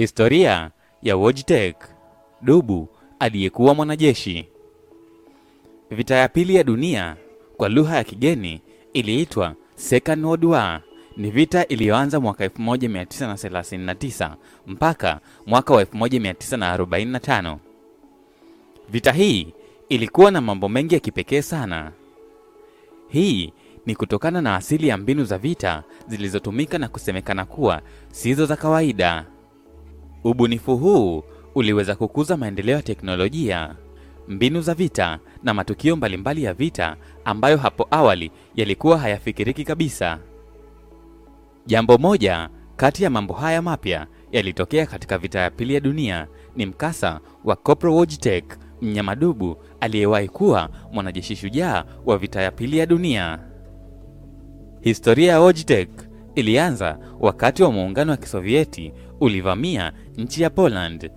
Historia ya Wojtek, dubu aliyekuwa mwanajeshi. Vita ya pili ya dunia kwa lugha ya kigeni iliitwa Second World War. Ni vita iliyoanza mwaka 1939 mpaka mwaka wa 1945. Vita hii ilikuwa na mambo mengi ya kipekee sana. Hii ni kutokana na asili ya mbinu za vita zilizotumika na kusemekana kuwa sizo za kawaida. Ubunifu huu uliweza kukuza maendeleo ya teknolojia, mbinu za vita na matukio mbalimbali ya vita ambayo hapo awali yalikuwa hayafikiriki kabisa. Jambo moja kati ya mambo haya mapya yalitokea katika vita ya pili ya dunia ni mkasa wa Corporal Wojtek, mnyama dubu aliyewahi kuwa mwanajeshi shujaa wa vita ya pili ya dunia. Historia ya Wojtek ilianza wakati wa muungano wa Kisovieti ulivamia nchi ya Poland.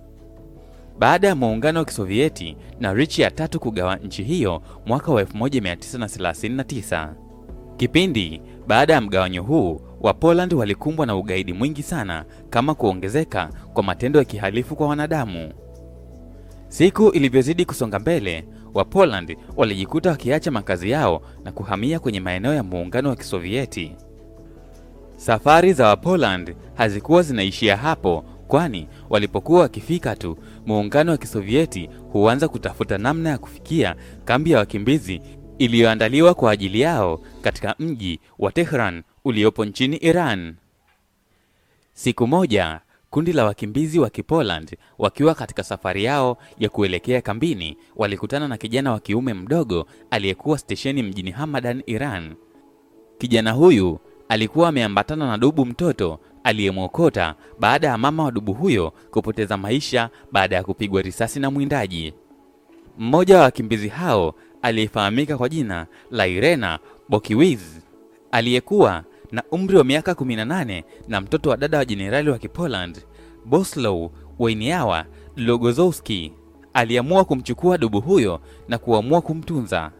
Baada ya muungano wa Kisovieti na Richi ya tatu kugawa nchi hiyo mwaka wa 1939. Kipindi baada ya mgawanyo huu wa Poland walikumbwa na ugaidi mwingi sana kama kuongezeka kwa matendo ya kihalifu kwa wanadamu. Siku ilivyozidi kusonga mbele, wa Poland walijikuta wakiacha makazi yao na kuhamia kwenye maeneo ya muungano wa Kisovieti. Safari za Wapoland hazikuwa zinaishia hapo, kwani walipokuwa wakifika tu, muungano wa Kisovieti huanza kutafuta namna ya kufikia kambi ya wakimbizi iliyoandaliwa kwa ajili yao katika mji wa Tehran uliopo nchini Iran. Siku moja, kundi la wakimbizi wa Kipoland wakiwa katika safari yao ya kuelekea kambini, walikutana na kijana wa kiume mdogo aliyekuwa stesheni mjini Hamadan, Iran. Kijana huyu alikuwa ameambatana na dubu mtoto aliyemwokota baada ya mama wa dubu huyo kupoteza maisha baada ya kupigwa risasi na mwindaji. Mmoja wa wakimbizi hao aliyefahamika kwa jina la Irena Bokiwiz aliyekuwa na umri wa miaka 18 na mtoto wa dada wa jenerali wa Kipoland Boslow Weniawa Logozowski aliamua kumchukua dubu huyo na kuamua kumtunza.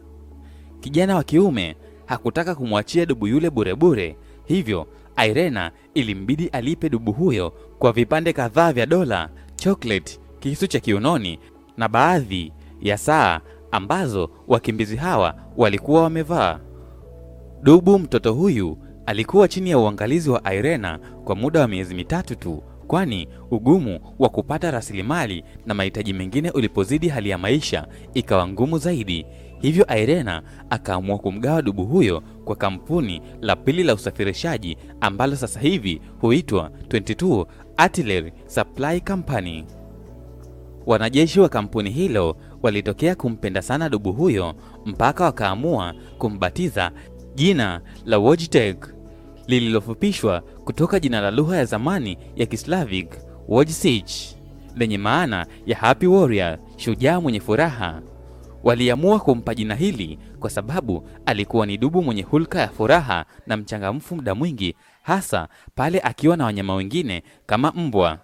Kijana wa kiume hakutaka kumwachia dubu yule burebure, hivyo Irena ilimbidi alipe dubu huyo kwa vipande kadhaa vya dola, chocolate, kisu cha kiunoni na baadhi ya saa ambazo wakimbizi hawa walikuwa wamevaa. Dubu mtoto huyu alikuwa chini ya uangalizi wa Irena kwa muda wa miezi mitatu tu, kwani ugumu wa kupata rasilimali na mahitaji mengine ulipozidi, hali ya maisha ikawa ngumu zaidi. Hivyo Airena akaamua kumgawa dubu huyo kwa kampuni la pili la usafirishaji ambalo sasa hivi huitwa 22 Artillery Supply Company. Wanajeshi wa kampuni hilo walitokea kumpenda sana dubu huyo mpaka wakaamua kumbatiza jina la Wojtek lililofupishwa kutoka jina la lugha ya zamani ya Kislavik Wojcich lenye maana ya happy warrior, shujaa mwenye furaha. Waliamua kumpa jina hili kwa sababu alikuwa ni dubu mwenye hulka ya furaha na mchangamfu muda mwingi, hasa pale akiwa na wanyama wengine kama mbwa.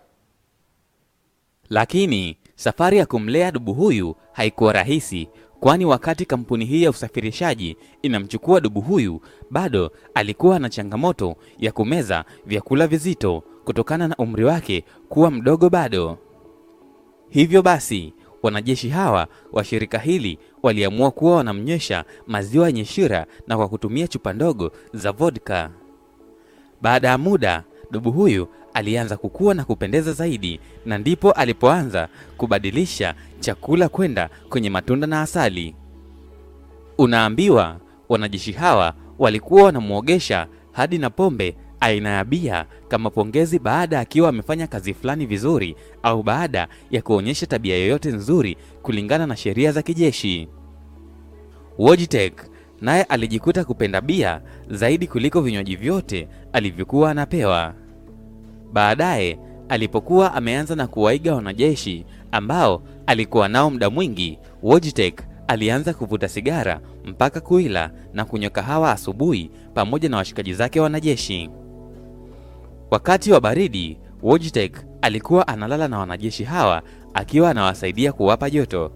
Lakini safari ya kumlea dubu huyu haikuwa rahisi, kwani wakati kampuni hii ya usafirishaji inamchukua dubu huyu, bado alikuwa na changamoto ya kumeza vyakula vizito kutokana na umri wake kuwa mdogo bado. Hivyo basi wanajeshi hawa wa shirika hili waliamua kuwa wanamnywesha maziwa yenye shira na kwa kutumia chupa ndogo za vodka. Baada ya muda, dubu huyu alianza kukua na kupendeza zaidi, na ndipo alipoanza kubadilisha chakula kwenda kwenye matunda na asali. Unaambiwa wanajeshi hawa walikuwa wanamwogesha hadi na pombe aina ya bia kama pongezi baada akiwa amefanya kazi fulani vizuri au baada ya kuonyesha tabia yoyote nzuri kulingana na sheria za kijeshi. Wojtek naye alijikuta kupenda bia zaidi kuliko vinywaji vyote alivyokuwa anapewa. Baadaye alipokuwa ameanza na kuwaiga wanajeshi ambao alikuwa nao muda mwingi, Wojtek alianza kuvuta sigara mpaka kuila na kunywa kahawa asubuhi pamoja na washikaji zake wanajeshi. Wakati wa baridi, Wojtek alikuwa analala na wanajeshi hawa akiwa anawasaidia kuwapa joto.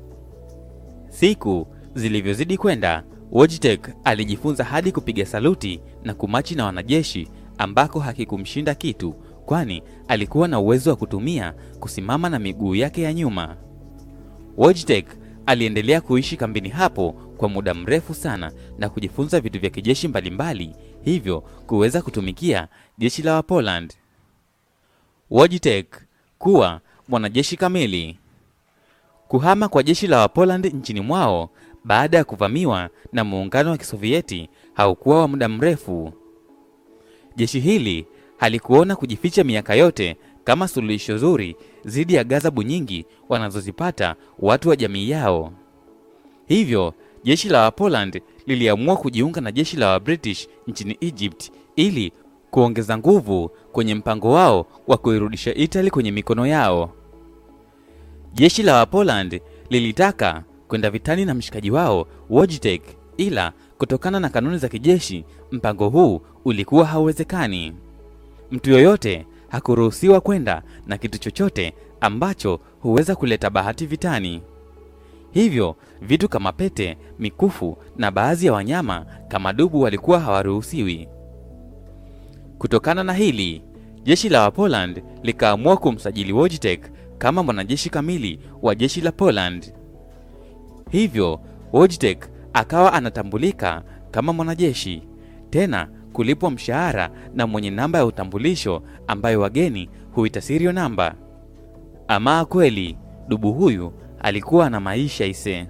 Siku zilivyozidi kwenda, Wojtek alijifunza hadi kupiga saluti na kumachi na wanajeshi ambako hakikumshinda kitu, kwani alikuwa na uwezo wa kutumia kusimama na miguu yake ya nyuma. Wojtek aliendelea kuishi kambini hapo kwa muda mrefu sana na kujifunza vitu vya kijeshi mbalimbali, hivyo kuweza kutumikia jeshi la Wapoland. Wojtek kuwa mwanajeshi kamili. Kuhama kwa jeshi la Wapoland nchini mwao baada ya kuvamiwa na muungano wa Kisovieti haukuwa wa muda mrefu. Jeshi hili halikuona kujificha miaka yote kama suluhisho zuri dhidi ya ghadhabu nyingi wanazozipata watu wa jamii yao. Hivyo jeshi la Wapoland liliamua kujiunga na jeshi la Wabritish nchini Egypt ili kuongeza nguvu kwenye mpango wao wa kuirudisha Italy kwenye mikono yao. Jeshi la Wapoland lilitaka kwenda vitani na mshikaji wao Wojtek, ila kutokana na kanuni za kijeshi mpango huu ulikuwa hauwezekani. Mtu yoyote hakuruhusiwa kwenda na kitu chochote ambacho huweza kuleta bahati vitani. Hivyo vitu kama pete, mikufu na baadhi ya wanyama kama dubu walikuwa hawaruhusiwi. Kutokana na hili, jeshi la Wapoland likaamua kumsajili Wojtek kama mwanajeshi kamili wa jeshi la Poland. Hivyo Wojtek akawa anatambulika kama mwanajeshi, tena kulipwa mshahara na mwenye namba ya utambulisho ambayo wageni huita serial namba. Ama kweli dubu huyu alikuwa na maisha ise.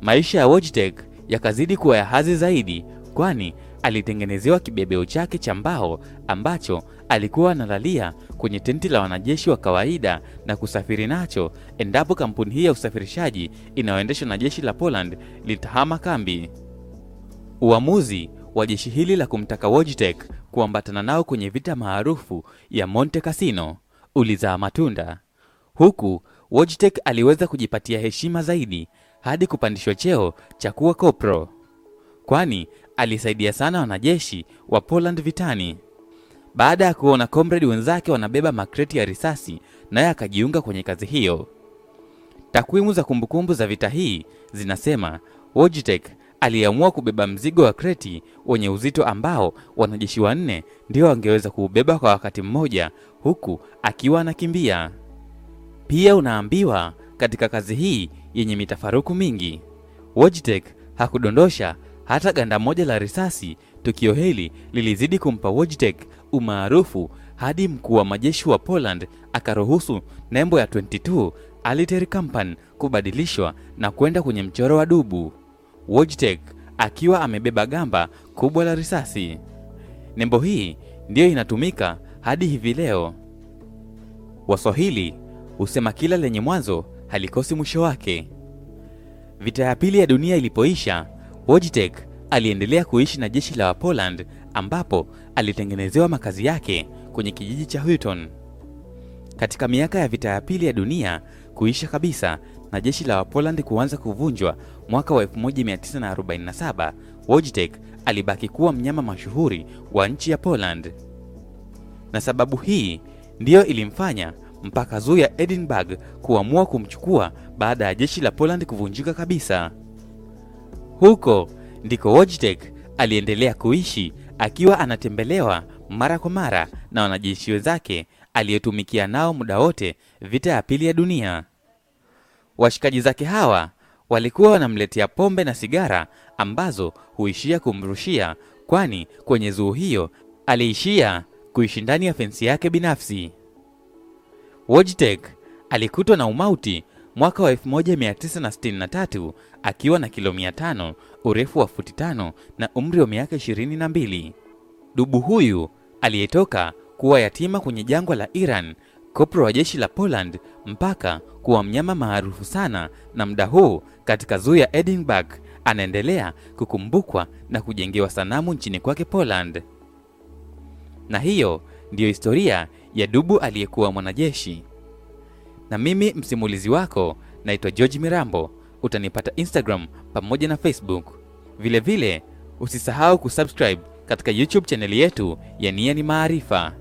Maisha ya Wojtek yakazidi kuwa ya hazi zaidi, kwani alitengenezewa kibebeo chake cha mbao ambacho alikuwa analalia kwenye tenti la wanajeshi wa kawaida na kusafiri nacho endapo kampuni hii ya usafirishaji inayoendeshwa na jeshi la Poland litahama kambi. Uamuzi wa jeshi hili la kumtaka Wojtek kuambatana nao kwenye vita maarufu ya Monte Cassino ulizaa matunda, huku Wojtek aliweza kujipatia heshima zaidi hadi kupandishwa cheo cha kuwa kopro, kwani alisaidia sana wanajeshi wa Poland vitani. Baada ya kuona comrade wenzake wanabeba makreti ya risasi, naye akajiunga kwenye kazi hiyo. Takwimu za kumbukumbu za vita hii zinasema Wojtek aliamua kubeba mzigo wa kreti wenye uzito ambao wanajeshi wanne ndio wangeweza kuubeba kwa wakati mmoja, huku akiwa anakimbia. Pia unaambiwa katika kazi hii yenye mitafaruku mingi, Wojtek hakudondosha hata ganda moja la risasi. Tukio hili lilizidi kumpa Wojtek umaarufu hadi mkuu wa majeshi wa Poland akaruhusu nembo ya 22 Aliter Company kubadilishwa na kwenda kwenye mchoro wa dubu, Wojtek akiwa amebeba gamba kubwa la risasi. Nembo hii ndiyo inatumika hadi hivi leo. Waswahili husema kila lenye mwanzo halikosi mwisho wake. Vita ya pili ya dunia ilipoisha, Wojtek aliendelea kuishi na jeshi la Wapoland ambapo alitengenezewa makazi yake kwenye kijiji cha Hutton. Katika miaka ya vita ya pili ya dunia kuisha kabisa na jeshi la Wapoland kuanza kuvunjwa mwaka wa 1947, Wojtek alibaki kuwa mnyama mashuhuri wa nchi ya Poland, na sababu hii ndiyo ilimfanya mpaka zoo ya Edinburgh kuamua kumchukua baada ya jeshi la Poland kuvunjika kabisa. Huko ndiko Wojtek aliendelea kuishi akiwa anatembelewa mara kwa mara na wanajeshi wenzake aliyotumikia nao muda wote vita ya pili ya dunia. Washikaji zake hawa walikuwa wanamletea pombe na sigara ambazo huishia kumrushia, kwani kwenye zoo hiyo aliishia kuishi ndani ya fensi yake binafsi. Wojtek alikutwa na umauti mwaka wa 1963 akiwa na kilo 500, urefu wa futi tano na umri wa miaka 22. Dubu huyu aliyetoka kuwa yatima kwenye jangwa la Iran, kopro wa jeshi la Poland, mpaka kuwa mnyama maarufu sana, na muda huu katika zoo ya Edinburgh anaendelea kukumbukwa na kujengewa sanamu nchini kwake Poland. Na hiyo ndiyo historia ya dubu aliyekuwa mwanajeshi. Na mimi msimulizi wako naitwa George Mirambo. Utanipata Instagram pamoja na Facebook. Vilevile usisahau kusubscribe katika YouTube chaneli yetu ya Nia ni Maarifa.